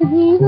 Mm-hmm.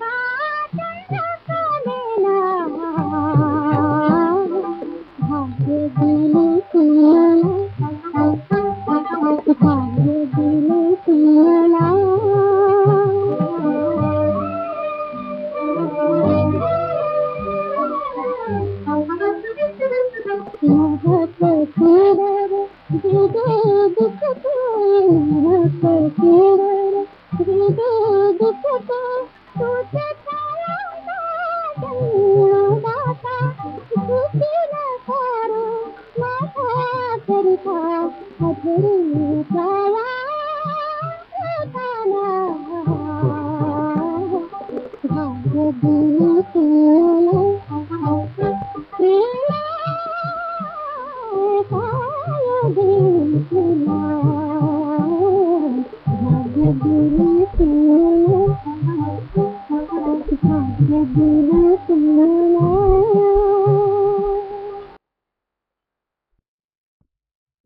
تھو کھڑا ہے Thank you.